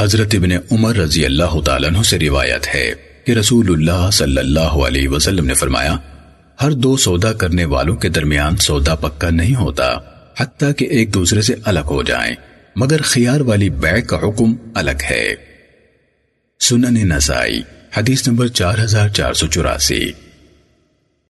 حضرت ابن عمر رضی اللہ تعالیٰ عنہ سے روایت ہے کہ رسول اللہ صلی اللہ علیہ وسلم نے فرمایا، ہر دو سودا کرنے والوں کے درمیان سودا پکا نہیں ہوتا، حتیٰ کہ ایک دوسرے سے الگ ہو جائیں، مگر خیار والی بیع کا حکم الگ ہے۔ سنن نسائی، حدیث نمبر چار ہزار چار سو چوراسی۔